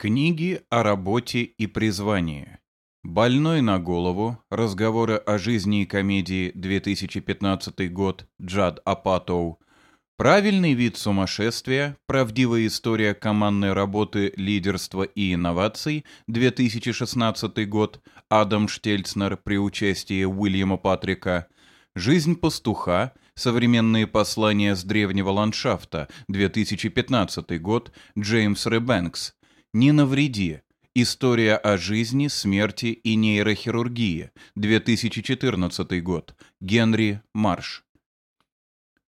Книги о работе и призвании. Больной на голову. Разговоры о жизни и комедии 2015 год. Джад Апатоу. Правильный вид сумасшествия. Правдивая история командной работы, лидерства и инноваций 2016 год. Адам Штельцнер при участии Уильяма Патрика. Жизнь пастуха. Современные послания с древнего ландшафта 2015 год. Джеймс Ребенкс. «Не навреди. История о жизни, смерти и нейрохирургии. 2014 год. Генри Марш».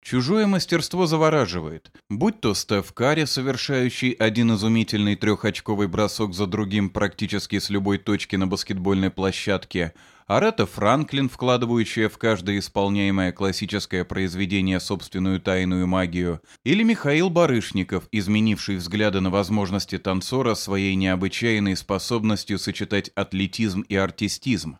Чужое мастерство завораживает. Будь то Стеф Карри, совершающий один изумительный трехочковый бросок за другим практически с любой точки на баскетбольной площадке – Арета Франклин, вкладывающая в каждое исполняемое классическое произведение собственную тайную магию, или Михаил Барышников, изменивший взгляды на возможности танцора своей необычайной способностью сочетать атлетизм и артистизм.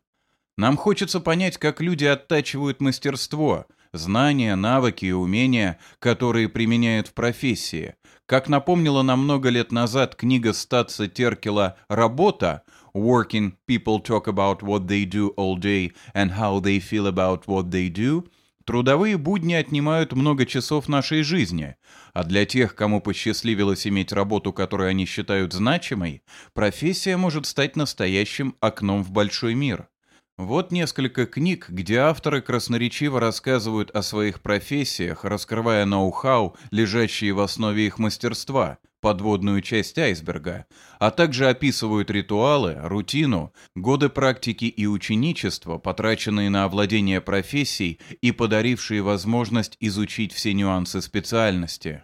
Нам хочется понять, как люди оттачивают мастерство, знания, навыки и умения, которые применяют в профессии. Как напомнила нам много лет назад книга Статса Теркела «Работа», working people talk about what they do all day and how they feel about what they do, трудовые будни отнимают много часов нашей жизни, а для тех, кому посчастливилось иметь работу, которую они считают значимой, профессия может стать настоящим окном в большой мир. Вот несколько книг, где авторы красноречиво рассказывают о своих профессиях, раскрывая ноу-хау, лежащие в основе их мастерства, подводную часть айсберга, а также описывают ритуалы, рутину, годы практики и ученичества, потраченные на овладение профессией и подарившие возможность изучить все нюансы специальности.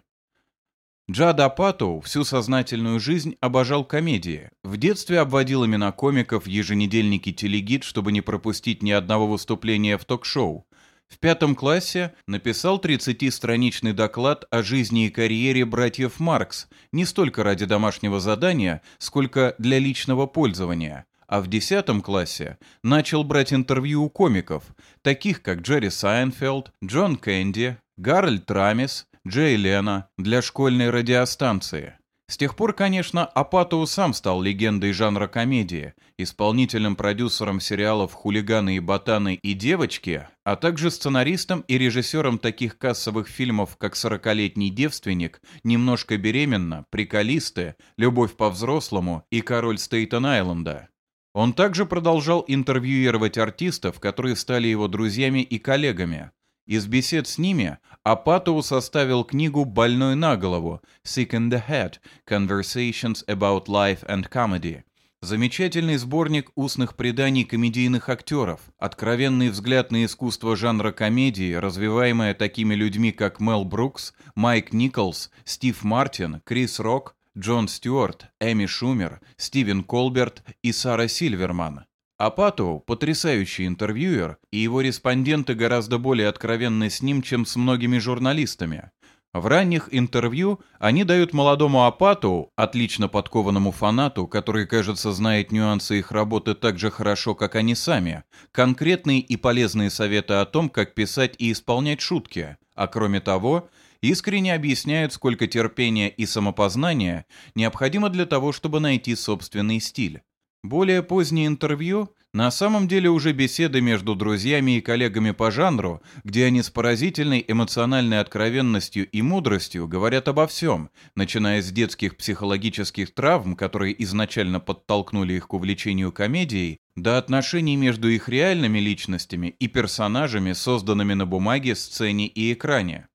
Джад Апатоу всю сознательную жизнь обожал комедии. В детстве обводил имена комиков в еженедельнике «Телегид», чтобы не пропустить ни одного выступления в ток-шоу. В пятом классе написал 30-страничный доклад о жизни и карьере братьев Маркс, не столько ради домашнего задания, сколько для личного пользования. А в 10 классе начал брать интервью у комиков, таких как Джерри Сайнфелд, Джон Кэнди, Гарольд Рамис, Джей Лено для школьной радиостанции. С тех пор, конечно, Апатоу сам стал легендой жанра комедии, исполнительным продюсером сериалов «Хулиганы и ботаны» и «Девочки», а также сценаристом и режиссером таких кассовых фильмов, как «Сорокалетний девственник», «Немножко беременна», «Приколисты», «Любовь по-взрослому» и «Король Стейтен-Айленда». Он также продолжал интервьюировать артистов, которые стали его друзьями и коллегами, из бесед с ними Апатоу составил книгу «Больной на голову» «Sick in the Head. Conversations about Life and Comedy». Замечательный сборник устных преданий комедийных актеров, откровенный взгляд на искусство жанра комедии, развиваемое такими людьми, как Мел Брукс, Майк Николс, Стив Мартин, Крис Рок, Джон Стюарт, Эми Шумер, Стивен Колберт и Сара Сильверман. Апатоу – потрясающий интервьюер, и его респонденты гораздо более откровенны с ним, чем с многими журналистами. В ранних интервью они дают молодому Апатоу, отлично подкованному фанату, который, кажется, знает нюансы их работы так же хорошо, как они сами, конкретные и полезные советы о том, как писать и исполнять шутки, а кроме того, искренне объясняют, сколько терпения и самопознания необходимо для того, чтобы найти собственный стиль. Более позднее интервью на самом деле уже беседы между друзьями и коллегами по жанру, где они с поразительной эмоциональной откровенностью и мудростью говорят обо всем, начиная с детских психологических травм, которые изначально подтолкнули их к увлечению комедией, до отношений между их реальными личностями и персонажами, созданными на бумаге, сцене и экране.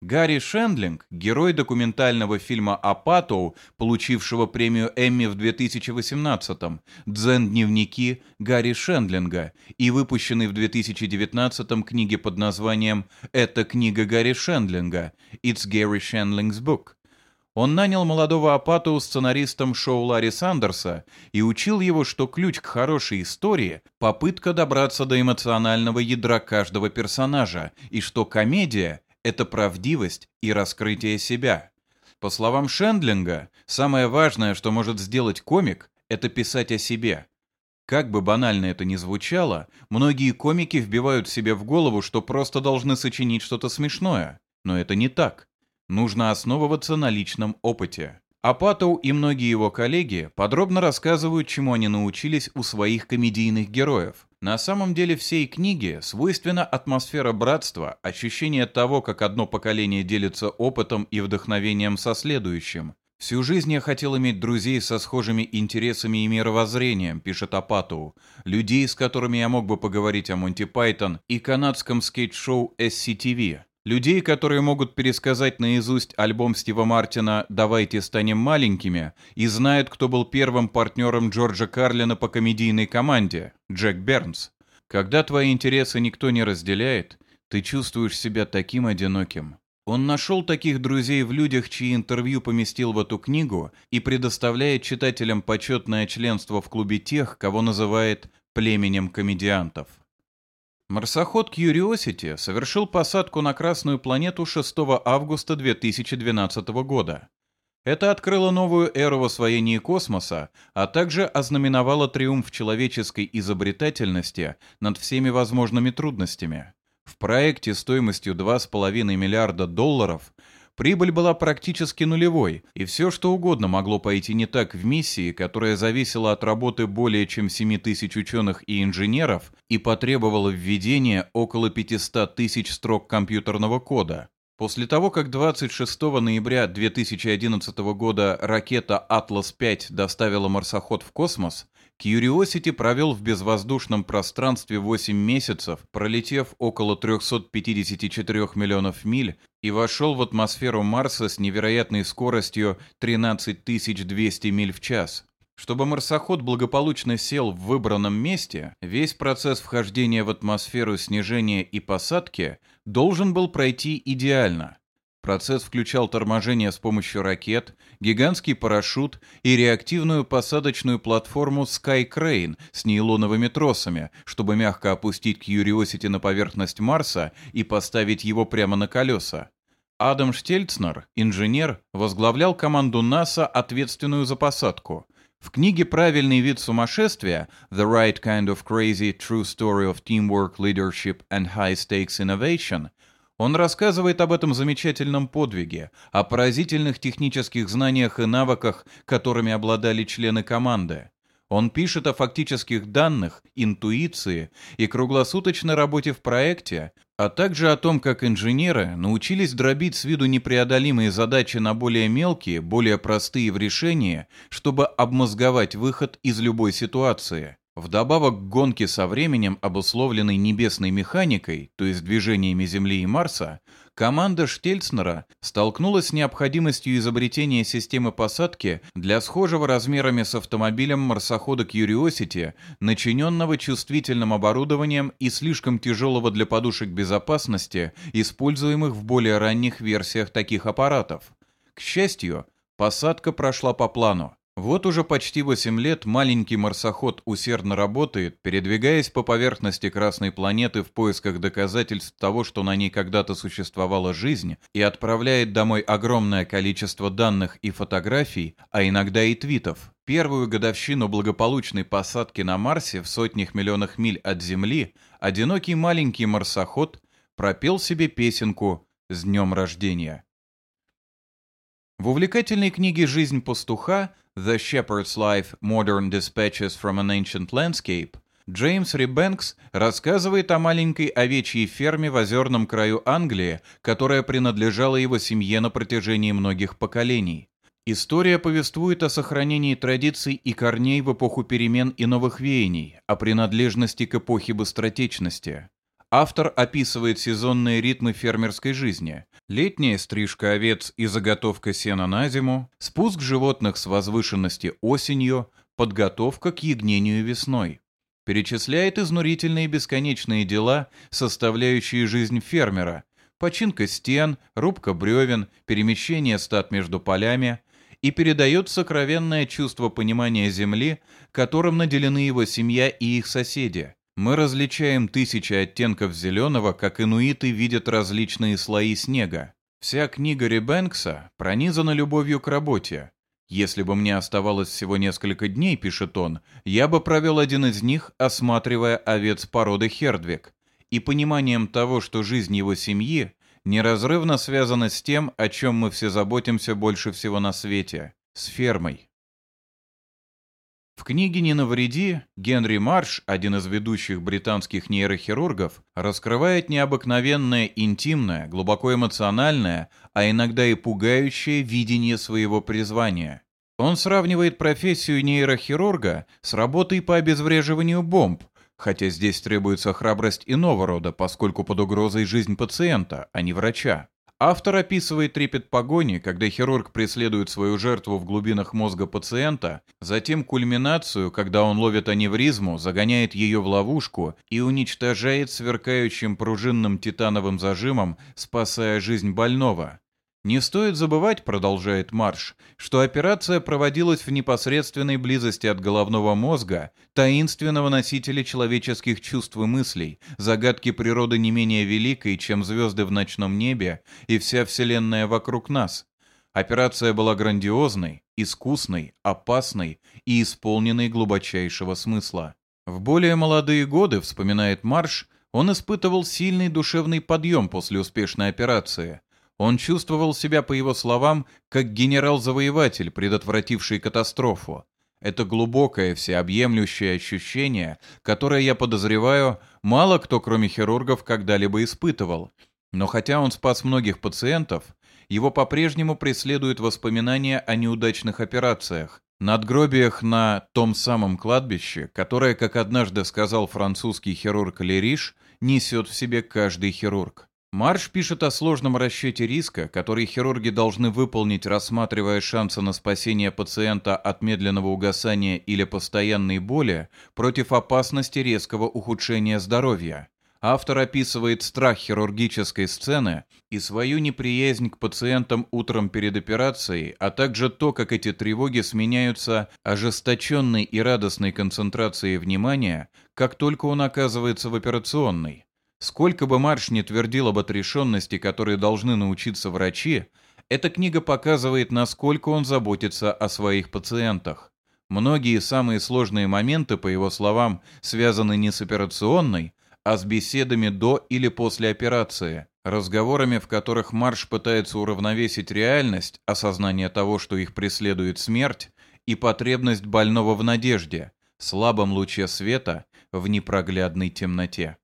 Гарри Шендлинг, герой документального фильма «Апатоу», получившего премию Эмми в 2018-м, «Дзен-дневники Гарри Шендлинга» и выпущенный в 2019-м книге под названием «Это книга Гарри Шендлинга» «It's Gary Shandling's Book». Он нанял молодого Апатоу сценаристом шоу Ларри Сандерса и учил его, что ключ к хорошей истории – попытка добраться до эмоционального ядра каждого персонажа, и что комедия – это правдивость и раскрытие себя. По словам Шендлинга, самое важное, что может сделать комик, это писать о себе. Как бы банально это ни звучало, многие комики вбивают себе в голову, что просто должны сочинить что-то смешное. Но это не так. Нужно основываться на личном опыте. Апатоу и многие его коллеги подробно рассказывают, чему они научились у своих комедийных героев. На самом деле всей книге свойственна атмосфера братства, ощущение того, как одно поколение делится опытом и вдохновением со следующим. «Всю жизнь я хотел иметь друзей со схожими интересами и мировоззрением», пишет Апатоу. «Людей, с которыми я мог бы поговорить о Монти Пайтон и канадском скейт-шоу SCTV. Людей, которые могут пересказать наизусть альбом Стива Мартина «Давайте станем маленькими» и знают, кто был первым партнером Джорджа Карлина по комедийной команде – Джек Бернс. Когда твои интересы никто не разделяет, ты чувствуешь себя таким одиноким. Он нашел таких друзей в людях, чьи интервью поместил в эту книгу и предоставляет читателям почетное членство в клубе тех, кого называет «племенем комедиантов». Марсоход Curiosity совершил посадку на Красную планету 6 августа 2012 года. Это открыло новую эру в освоении космоса, а также ознаменовало триумф человеческой изобретательности над всеми возможными трудностями. В проекте стоимостью 2,5 миллиарда долларов Прибыль была практически нулевой, и все что угодно могло пойти не так в миссии, которая зависела от работы более чем 7 тысяч ученых и инженеров и потребовала введения около 500 тысяч строк компьютерного кода. После того, как 26 ноября 2011 года ракета «Атлас-5» доставила марсоход в космос, Curiosity провел в безвоздушном пространстве 8 месяцев, пролетев около 354 миллионов миль и вошел в атмосферу Марса с невероятной скоростью 13 200 миль в час. Чтобы марсоход благополучно сел в выбранном месте, весь процесс вхождения в атмосферу снижения и посадки должен был пройти идеально. Процесс включал торможение с помощью ракет, гигантский парашют и реактивную посадочную платформу Sky Crane с нейлоновыми тросами, чтобы мягко опустить Curiosity на поверхность Марса и поставить его прямо на колеса. Адам Штельцнер, инженер, возглавлял команду НАСА, ответственную за посадку. В книге «Правильный вид сумасшествия» «The Right Kind of Crazy True Story of Teamwork, Leadership and High Stakes Innovation» Он рассказывает об этом замечательном подвиге, о поразительных технических знаниях и навыках, которыми обладали члены команды. Он пишет о фактических данных, интуиции и круглосуточной работе в проекте, а также о том, как инженеры научились дробить с виду непреодолимые задачи на более мелкие, более простые в решении, чтобы обмозговать выход из любой ситуации. Вдобавок к гонке со временем, обусловленной небесной механикой, то есть движениями Земли и Марса, команда Штельцнера столкнулась с необходимостью изобретения системы посадки для схожего размерами с автомобилем марсохода Curiosity, начиненного чувствительным оборудованием и слишком тяжелого для подушек безопасности, используемых в более ранних версиях таких аппаратов. К счастью, посадка прошла по плану. Вот уже почти 8 лет маленький марсоход усердно работает, передвигаясь по поверхности Красной планеты в поисках доказательств того, что на ней когда-то существовала жизнь, и отправляет домой огромное количество данных и фотографий, а иногда и твитов. Первую годовщину благополучной посадки на Марсе в сотнях миллионах миль от Земли одинокий маленький марсоход пропел себе песенку «С днем рождения». В увлекательной книге «Жизнь пастуха» The Shepherd's Life Modern Dispatches from an Ancient Landscape, Джеймс Рибэнкс рассказывает о маленькой овечьей ферме в озерном краю Англии, которая принадлежала его семье на протяжении многих поколений. История повествует о сохранении традиций и корней в эпоху перемен и новых веяний, о принадлежности к эпохе быстротечности. Автор описывает сезонные ритмы фермерской жизни. Летняя стрижка овец и заготовка сена на зиму, спуск животных с возвышенности осенью, подготовка к ягнению весной. Перечисляет изнурительные бесконечные дела, составляющие жизнь фермера. Починка стен, рубка бревен, перемещение стад между полями – и передает сокровенное чувство понимания земли, которым наделены его семья и их соседи – мы различаем тысячи оттенков зеленого, как инуиты видят различные слои снега. Вся книга Рибэнкса пронизана любовью к работе. Если бы мне оставалось всего несколько дней, пишет он, я бы провел один из них, осматривая овец породы Хердвик, и пониманием того, что жизнь его семьи неразрывно связана с тем, о чем мы все заботимся больше всего на свете, с фермой. В книге «Не навреди» Генри Марш, один из ведущих британских нейрохирургов, раскрывает необыкновенное интимное, глубоко эмоциональное, а иногда и пугающее видение своего призвания. Он сравнивает профессию нейрохирурга с работой по обезвреживанию бомб, хотя здесь требуется храбрость иного рода, поскольку под угрозой жизнь пациента, а не врача. Автор описывает трепет погони, когда хирург преследует свою жертву в глубинах мозга пациента, затем кульминацию, когда он ловит аневризму, загоняет ее в ловушку и уничтожает сверкающим пружинным титановым зажимом, спасая жизнь больного. Не стоит забывать, продолжает Марш, что операция проводилась в непосредственной близости от головного мозга, таинственного носителя человеческих чувств и мыслей, загадки природы не менее великой, чем звезды в ночном небе и вся Вселенная вокруг нас. Операция была грандиозной, искусной, опасной и исполненной глубочайшего смысла. В более молодые годы, вспоминает Марш, он испытывал сильный душевный подъем после успешной операции – он чувствовал себя, по его словам, как генерал-завоеватель, предотвративший катастрофу. Это глубокое, всеобъемлющее ощущение, которое, я подозреваю, мало кто, кроме хирургов, когда-либо испытывал. Но хотя он спас многих пациентов, его по-прежнему преследуют воспоминания о неудачных операциях, надгробиях на том самом кладбище, которое, как однажды сказал французский хирург Лериш, несет в себе каждый хирург. Марш пишет о сложном расчете риска, который хирурги должны выполнить, рассматривая шансы на спасение пациента от медленного угасания или постоянной боли против опасности резкого ухудшения здоровья. Автор описывает страх хирургической сцены и свою неприязнь к пациентам утром перед операцией, а также то, как эти тревоги сменяются ожесточенной и радостной концентрацией внимания, как только он оказывается в операционной. Сколько бы Марш не твердил об отрешенности, которой должны научиться врачи, эта книга показывает, насколько он заботится о своих пациентах. Многие самые сложные моменты, по его словам, связаны не с операционной, а с беседами до или после операции, разговорами, в которых Марш пытается уравновесить реальность, осознание того, что их преследует смерть, и потребность больного в надежде, слабом луче света в непроглядной темноте.